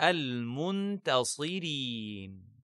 المنتصرين.